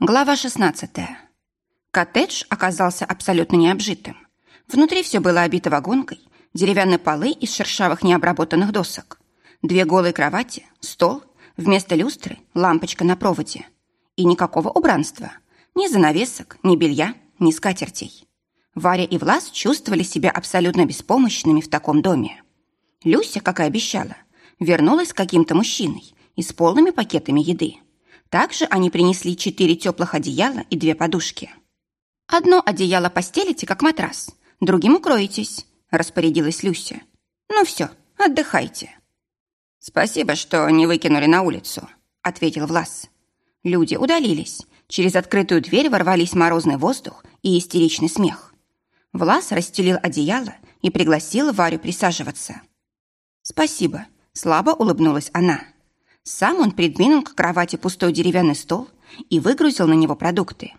Глава 16. Коттедж оказался абсолютно необжитым. Внутри все было обито вагонкой, деревянные полы из шершавых необработанных досок, две голые кровати, стол, вместо люстры лампочка на проводе. И никакого убранства, ни занавесок, ни белья, ни скатертей. Варя и Влас чувствовали себя абсолютно беспомощными в таком доме. Люся, как и обещала, вернулась с каким-то мужчиной и с полными пакетами еды. Также они принесли четыре теплых одеяла и две подушки. «Одно одеяло постелите, как матрас, другим укроетесь», – распорядилась Люся. «Ну все, отдыхайте». «Спасибо, что не выкинули на улицу», – ответил Влас. Люди удалились. Через открытую дверь ворвались морозный воздух и истеричный смех. Влас расстелил одеяло и пригласил Варю присаживаться. «Спасибо», – слабо улыбнулась она. Сам он придвинул к кровати пустой деревянный стол и выгрузил на него продукты.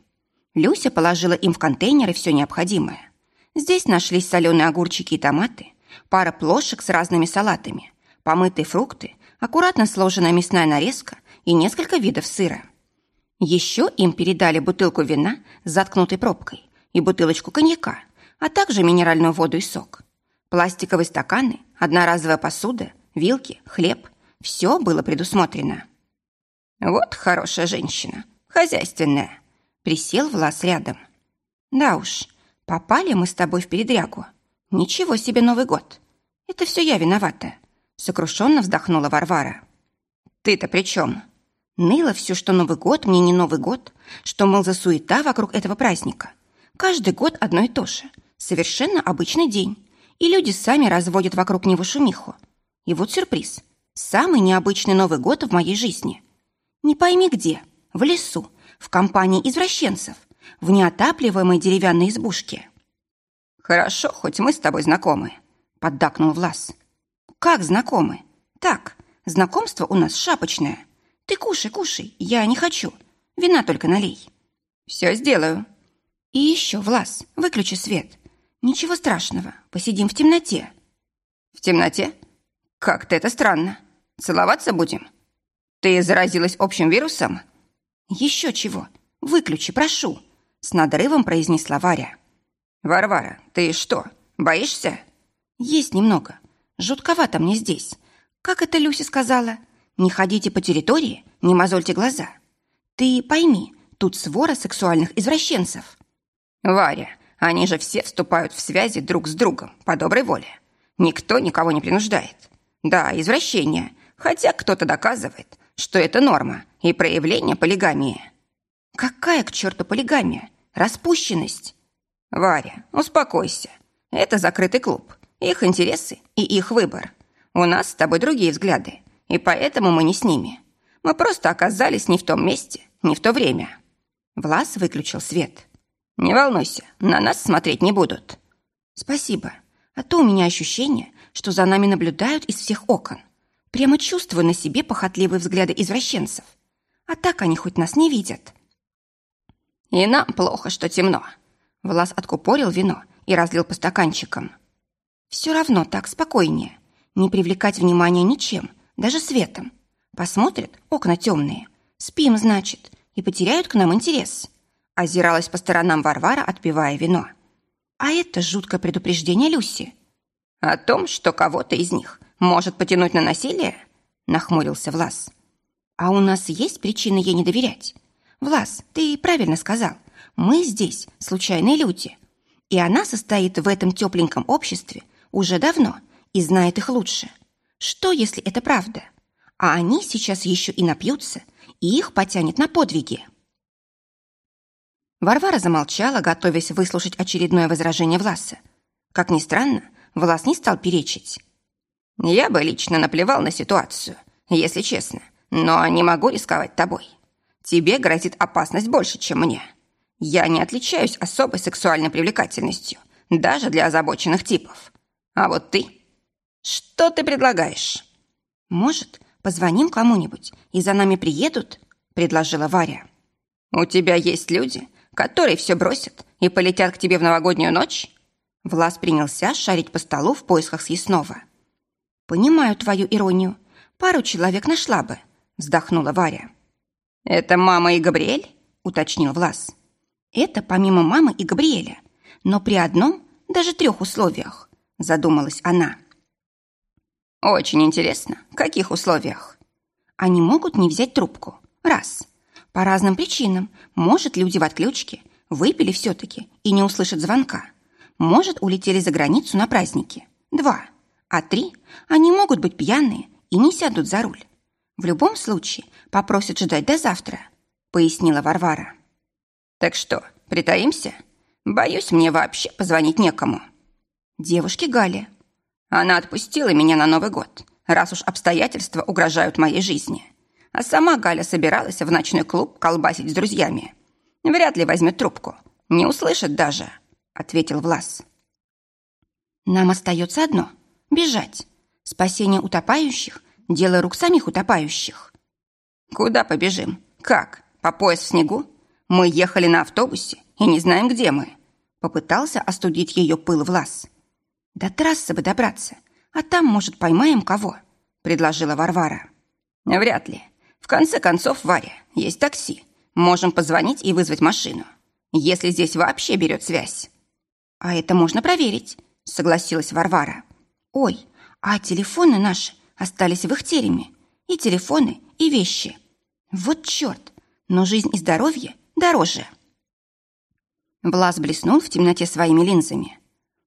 Люся положила им в контейнеры все необходимое. Здесь нашлись соленые огурчики и томаты, пара плошек с разными салатами, помытые фрукты, аккуратно сложенная мясная нарезка и несколько видов сыра. Еще им передали бутылку вина с заткнутой пробкой и бутылочку коньяка, а также минеральную воду и сок. Пластиковые стаканы, одноразовая посуда, вилки, хлеб – все было предусмотрено. Вот хорошая женщина, хозяйственная. Присел Влас рядом. Да уж, попали мы с тобой в передрягу. Ничего себе Новый год. Это все я виновата. Сокрушенно вздохнула Варвара. Ты-то при чем? Ныла все, что Новый год мне не Новый год, что, мол, за суета вокруг этого праздника. Каждый год одно и то же. Совершенно обычный день. И люди сами разводят вокруг него шумиху. И вот сюрприз. Самый необычный Новый год в моей жизни. Не пойми где, в лесу, в компании извращенцев, в неотапливаемой деревянной избушке. «Хорошо, хоть мы с тобой знакомы», — поддакнул Влас. «Как знакомы? Так, знакомство у нас шапочное. Ты кушай, кушай, я не хочу. Вина только налей». «Все сделаю». «И еще, Влас, выключи свет. Ничего страшного, посидим в темноте». «В темноте? Как-то это странно. Целоваться будем? Ты заразилась общим вирусом? Еще чего. Выключи, прошу. С надрывом произнесла Варя. Варвара, ты что, боишься? Есть немного. Жутковато мне здесь. Как это Люся сказала? Не ходите по территории, не мозольте глаза. Ты пойми, тут свора сексуальных извращенцев. Варя, они же все вступают в связи друг с другом по доброй воле. Никто никого не принуждает. Да, извращение, хотя кто-то доказывает, что это норма и проявление полигамии. Какая к черту полигамия? Распущенность? Варя, успокойся. Это закрытый клуб. Их интересы и их выбор. У нас с тобой другие взгляды, и поэтому мы не с ними. Мы просто оказались не в том месте, не в то время. Влас выключил свет. Не волнуйся, на нас смотреть не будут. Спасибо. А то у меня ощущение, что за нами наблюдают из всех окон. Прямо чувствую на себе похотливые взгляды извращенцев. А так они хоть нас не видят. И нам плохо, что темно. Влас откупорил вино и разлил по стаканчикам. Все равно так спокойнее. Не привлекать внимания ничем, даже светом. Посмотрят, окна темные. Спим, значит, и потеряют к нам интерес. Озиралась по сторонам Варвара, отпивая вино. А это жуткое предупреждение Люси. О том, что кого-то из них может потянуть на насилие?» – нахмурился Влас. «А у нас есть причины ей не доверять? Влас, ты правильно сказал. Мы здесь случайные люди. И она состоит в этом тепленьком обществе уже давно и знает их лучше. Что, если это правда? А они сейчас еще и напьются, и их потянет на подвиги». Варвара замолчала, готовясь выслушать очередное возражение Власа. Как ни странно, Влас не стал перечить. Я бы лично наплевал на ситуацию, если честно, но не могу рисковать тобой. Тебе грозит опасность больше, чем мне. Я не отличаюсь особой сексуальной привлекательностью, даже для озабоченных типов. А вот ты? Что ты предлагаешь? Может, позвоним кому-нибудь, и за нами приедут? Предложила Варя. У тебя есть люди, которые все бросят и полетят к тебе в новогоднюю ночь? Влас принялся шарить по столу в поисках съестного. «Понимаю твою иронию. Пару человек нашла бы», — вздохнула Варя. «Это мама и Габриэль?» — уточнил Влас. «Это помимо мамы и Габриэля, но при одном, даже трех условиях», — задумалась она. «Очень интересно, каких условиях?» «Они могут не взять трубку. Раз. По разным причинам. Может, люди в отключке, выпили все-таки и не услышат звонка. Может, улетели за границу на праздники. Два. А три, они могут быть пьяные и не сядут за руль. В любом случае попросят ждать до завтра», — пояснила Варвара. «Так что, притаимся? Боюсь, мне вообще позвонить некому». Девушке Галя. Она отпустила меня на Новый год, раз уж обстоятельства угрожают моей жизни. А сама Галя собиралась в ночной клуб колбасить с друзьями. Вряд ли возьмет трубку. Не услышит даже, ответил Влас. Нам остается одно — бежать. Спасение утопающих — дело рук самих утопающих. Куда побежим? Как? По пояс в снегу? Мы ехали на автобусе и не знаем, где мы. Попытался остудить ее пыл Влас. До трассы бы добраться, а там, может, поймаем кого?» — предложила Варвара. «Вряд ли. В конце концов, Варя, есть такси. Можем позвонить и вызвать машину. Если здесь вообще берет связь». «А это можно проверить», — согласилась Варвара. «Ой, а телефоны наши остались в их тереме. И телефоны, и вещи. Вот черт, но жизнь и здоровье дороже». Влас блеснул в темноте своими линзами.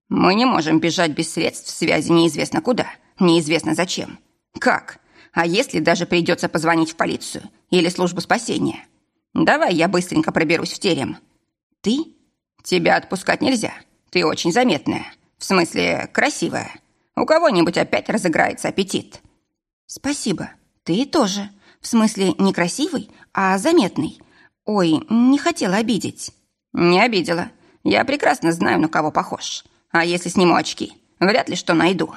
Мы не можем бежать без средств связи неизвестно куда, неизвестно зачем. Как? А если даже придется позвонить в полицию или службу спасения? Давай я быстренько проберусь в терем. Ты? Тебя отпускать нельзя. Ты очень заметная. В смысле, красивая. У кого-нибудь опять разыграется аппетит. Спасибо. Ты тоже. В смысле, не красивый, а заметный. Ой, не хотела обидеть. Не обидела. Я прекрасно знаю, на кого похож. А если сниму очки? Вряд ли что найду.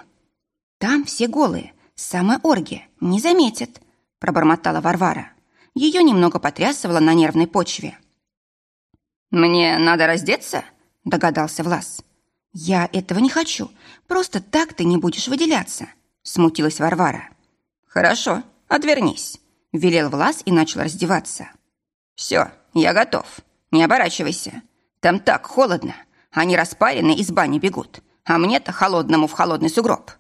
Там все голые. Самая оргия. Не заметят, пробормотала Варвара. Ее немного потрясывало на нервной почве. «Мне надо раздеться?» – догадался Влас. «Я этого не хочу. Просто так ты не будешь выделяться», – смутилась Варвара. «Хорошо, отвернись», – велел Влас и начал раздеваться. «Все, я готов. Не оборачивайся. Там так холодно. Они распаренные из бани бегут, а мне-то холодному в холодный сугроб.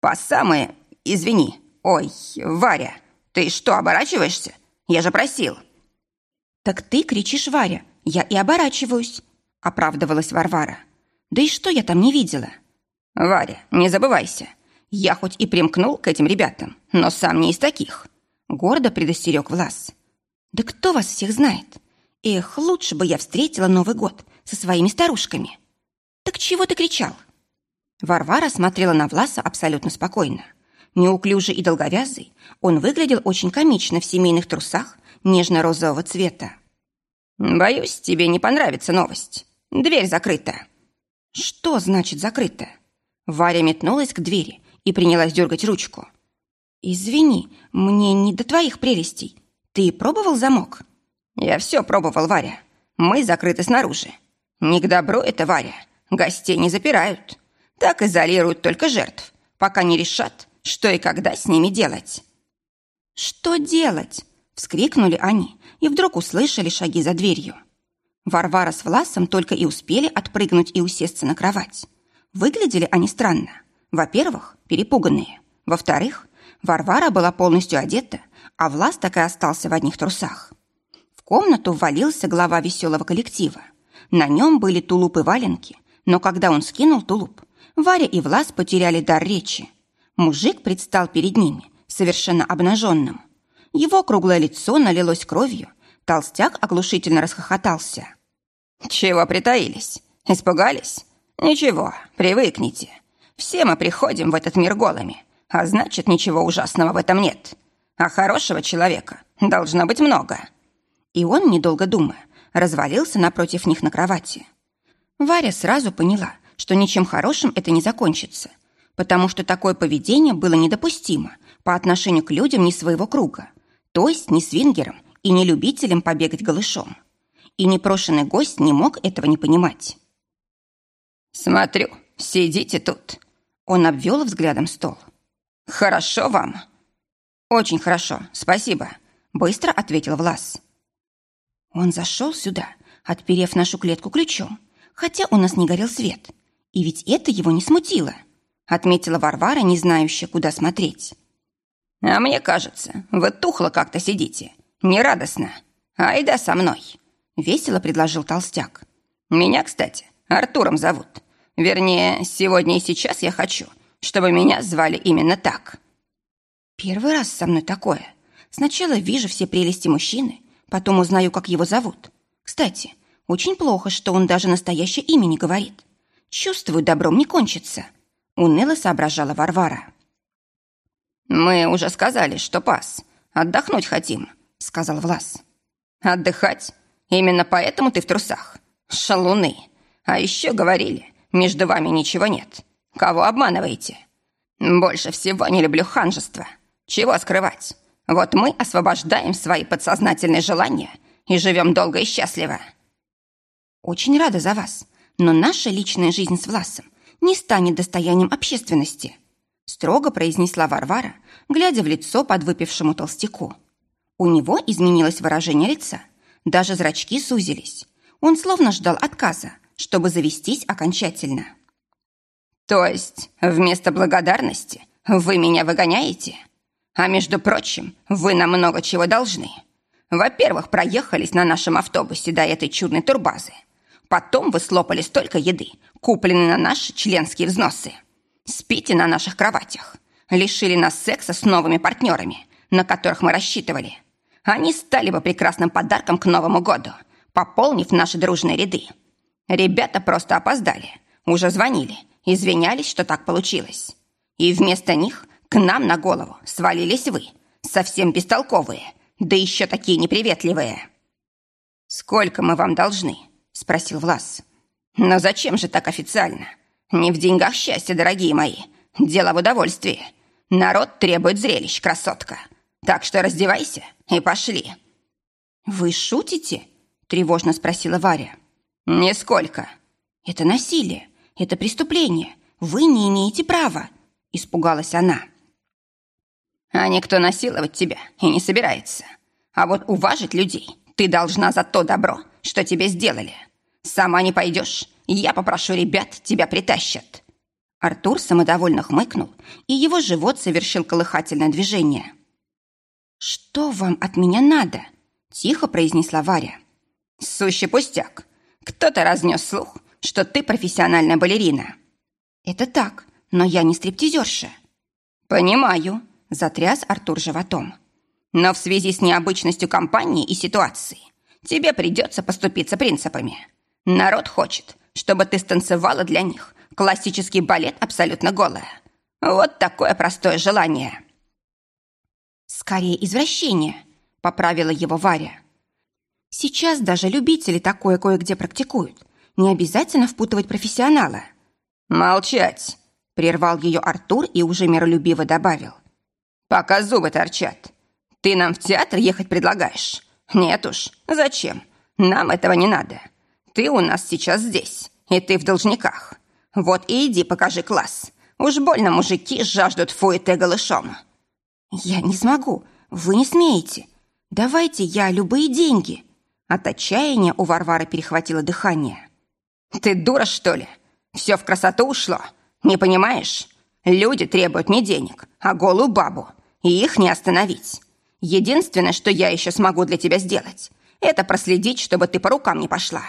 По самые... Извини. Ой, Варя, ты что, оборачиваешься? Я же просил. Так ты кричишь, Варя, я и оборачиваюсь, оправдывалась Варвара. Да и что я там не видела? Варя, не забывайся. Я хоть и примкнул к этим ребятам, но сам не из таких. Гордо предостерег Влас. Да кто вас всех знает? Эх, лучше бы я встретила Новый год со своими старушками. Так чего ты кричал? Варвара смотрела на Власа абсолютно спокойно. Неуклюжий и долговязый, он выглядел очень комично в семейных трусах нежно-розового цвета. «Боюсь, тебе не понравится новость. Дверь закрыта». «Что значит закрыта?» Варя метнулась к двери и принялась дергать ручку. «Извини, мне не до твоих прелестей. Ты пробовал замок?» «Я все пробовал, Варя. Мы закрыты снаружи. Не к добру это, Варя. Гостей не запирают. Так изолируют только жертв, пока не решат, что и когда с ними делать. «Что делать?» — вскрикнули они и вдруг услышали шаги за дверью. Варвара с Власом только и успели отпрыгнуть и усесться на кровать. Выглядели они странно. Во-первых, перепуганные. Во-вторых, Варвара была полностью одета, а Влас так и остался в одних трусах. В комнату ввалился глава веселого коллектива — на нем были тулуп и валенки, но когда он скинул тулуп, Варя и Влас потеряли дар речи. Мужик предстал перед ними, совершенно обнаженным. Его круглое лицо налилось кровью, толстяк оглушительно расхохотался. «Чего притаились? Испугались? Ничего, привыкните. Все мы приходим в этот мир голыми, а значит, ничего ужасного в этом нет. А хорошего человека должно быть много». И он, недолго думая, развалился напротив них на кровати. Варя сразу поняла, что ничем хорошим это не закончится, потому что такое поведение было недопустимо по отношению к людям не своего круга, то есть не свингерам и не любителям побегать голышом. И непрошенный гость не мог этого не понимать. «Смотрю, сидите тут». Он обвел взглядом стол. «Хорошо вам?» «Очень хорошо, спасибо», — быстро ответил Влас. Он зашел сюда, отперев нашу клетку ключом, хотя у нас не горел свет. И ведь это его не смутило, отметила Варвара, не знающая, куда смотреть. А мне кажется, вы тухло как-то сидите. Нерадостно. Айда со мной. Весело предложил толстяк. Меня, кстати, Артуром зовут. Вернее, сегодня и сейчас я хочу, чтобы меня звали именно так. Первый раз со мной такое. Сначала вижу все прелести мужчины, потом узнаю, как его зовут. Кстати, очень плохо, что он даже настоящее имя не говорит. Чувствую, добром не кончится. Уныло соображала Варвара. «Мы уже сказали, что пас. Отдохнуть хотим», — сказал Влас. «Отдыхать? Именно поэтому ты в трусах? Шалуны. А еще говорили, между вами ничего нет. Кого обманываете? Больше всего не люблю ханжество. Чего скрывать? Вот мы освобождаем свои подсознательные желания и живем долго и счастливо. Очень рада за вас, но наша личная жизнь с Власом не станет достоянием общественности, строго произнесла Варвара, глядя в лицо подвыпившему толстяку. У него изменилось выражение лица, даже зрачки сузились. Он словно ждал отказа, чтобы завестись окончательно. «То есть вместо благодарности вы меня выгоняете? А между прочим, вы нам много чего должны. Во-первых, проехались на нашем автобусе до этой чудной турбазы. Потом вы слопали столько еды, купленной на наши членские взносы. Спите на наших кроватях. Лишили нас секса с новыми партнерами, на которых мы рассчитывали. Они стали бы прекрасным подарком к Новому году, пополнив наши дружные ряды. Ребята просто опоздали. Уже звонили, извинялись, что так получилось. И вместо них к нам на голову свалились вы, совсем бестолковые, да еще такие неприветливые. «Сколько мы вам должны?» – спросил Влас. «Но зачем же так официально? Не в деньгах счастье, дорогие мои. Дело в удовольствии. Народ требует зрелищ, красотка. Так что раздевайся и пошли». «Вы шутите?» – тревожно спросила Варя. «Нисколько». «Это насилие, это преступление. Вы не имеете права», – испугалась она. «А никто насиловать тебя и не собирается. А вот уважить людей ты должна за то добро, что тебе сделали. Сама не пойдешь, я попрошу ребят, тебя притащат». Артур самодовольно хмыкнул, и его живот совершил колыхательное движение. «Что вам от меня надо?» – тихо произнесла Варя. «Сущий пустяк. Кто-то разнес слух, что ты профессиональная балерина. Это так, но я не стриптизерша. Понимаю, затряс Артур животом. Но в связи с необычностью компании и ситуации тебе придется поступиться принципами. Народ хочет, чтобы ты станцевала для них классический балет абсолютно голая. Вот такое простое желание. Скорее извращение, поправила его Варя. Сейчас даже любители такое кое-где практикуют. Не обязательно впутывать профессионала. «Молчать!» – прервал ее Артур и уже миролюбиво добавил. «Пока зубы торчат. Ты нам в театр ехать предлагаешь? Нет уж, зачем? Нам этого не надо. Ты у нас сейчас здесь, и ты в должниках. Вот и иди покажи класс. Уж больно мужики жаждут фуэте голышом». «Я не смогу. Вы не смеете. Давайте я любые деньги», от отчаяния у Варвары перехватило дыхание. «Ты дура, что ли? Все в красоту ушло? Не понимаешь? Люди требуют не денег, а голую бабу. И их не остановить. Единственное, что я еще смогу для тебя сделать, это проследить, чтобы ты по рукам не пошла.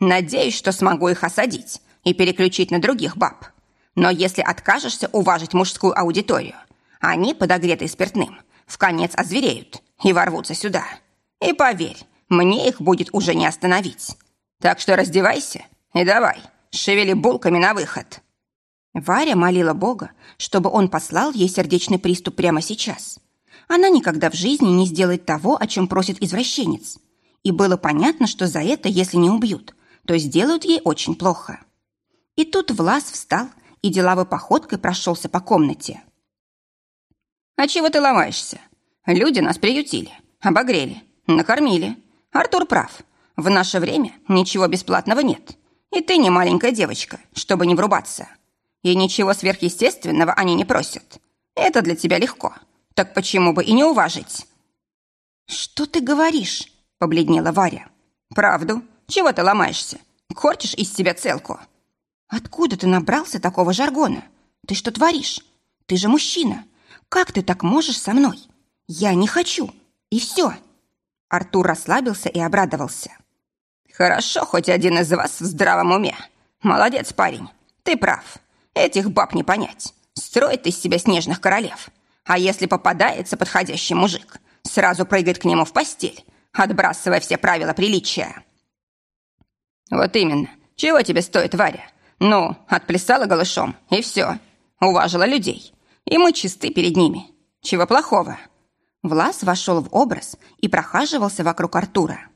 Надеюсь, что смогу их осадить и переключить на других баб. Но если откажешься уважить мужскую аудиторию, они, подогретые спиртным, в конец озвереют и ворвутся сюда. И поверь, мне их будет уже не остановить. Так что раздевайся и давай, шевели булками на выход». Варя молила Бога, чтобы он послал ей сердечный приступ прямо сейчас. Она никогда в жизни не сделает того, о чем просит извращенец. И было понятно, что за это, если не убьют, то сделают ей очень плохо. И тут Влас встал и деловой походкой прошелся по комнате. «А чего ты ломаешься? Люди нас приютили, обогрели, накормили. Артур прав. В наше время ничего бесплатного нет. И ты не маленькая девочка, чтобы не врубаться. И ничего сверхъестественного они не просят. Это для тебя легко. Так почему бы и не уважить?» «Что ты говоришь?» – побледнела Варя. Правду? Чего ты ломаешься? Корчишь из себя целку?» «Откуда ты набрался такого жаргона? Ты что творишь? Ты же мужчина. Как ты так можешь со мной? Я не хочу. И все». Артур расслабился и обрадовался. «Хорошо, хоть один из вас в здравом уме. Молодец, парень. Ты прав. Этих баб не понять. Строит из себя снежных королев. А если попадается подходящий мужик, сразу прыгает к нему в постель, отбрасывая все правила приличия». «Вот именно. Чего тебе стоит, Варя? Ну, отплясала голышом, и все. Уважила людей. И мы чисты перед ними. Чего плохого?» Влас вошел в образ и прохаживался вокруг Артура.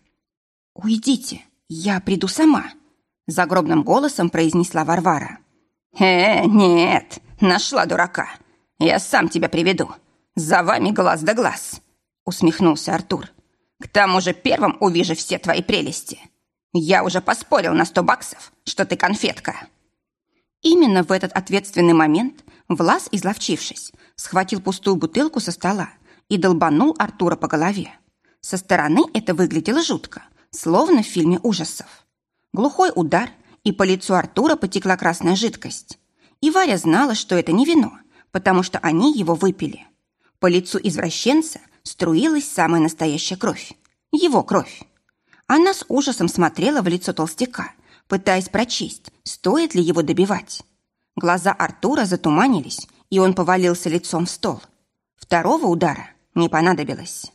«Уйдите, я приду сама», — загробным голосом произнесла Варвара. «Э, нет, нашла дурака. Я сам тебя приведу. За вами глаз да глаз», — усмехнулся Артур. «К тому же первым увижу все твои прелести. Я уже поспорил на сто баксов, что ты конфетка». Именно в этот ответственный момент Влас, изловчившись, схватил пустую бутылку со стола и долбанул Артура по голове. Со стороны это выглядело жутко, словно в фильме ужасов. Глухой удар, и по лицу Артура потекла красная жидкость. И Варя знала, что это не вино, потому что они его выпили. По лицу извращенца струилась самая настоящая кровь. Его кровь. Она с ужасом смотрела в лицо толстяка, пытаясь прочесть, стоит ли его добивать. Глаза Артура затуманились, и он повалился лицом в стол. Второго удара не понадобилось.